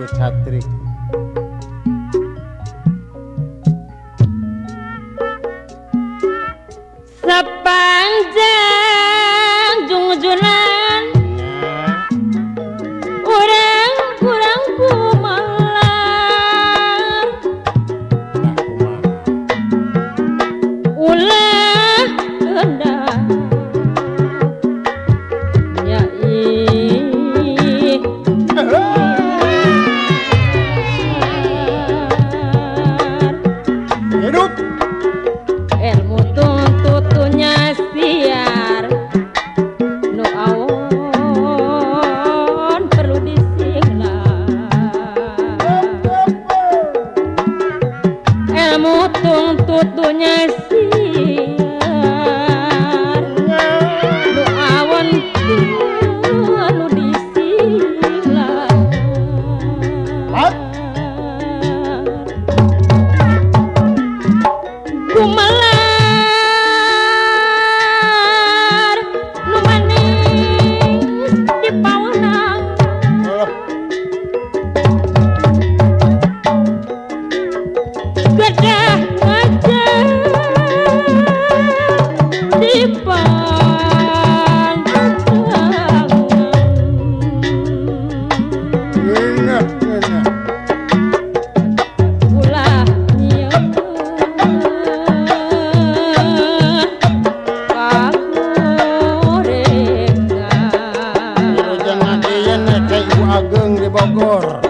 sebagai satrik sepanjang kutunya siar. Lu awan, lu di disilar kumelar lu manis di pawanang Good. amor.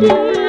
Terima.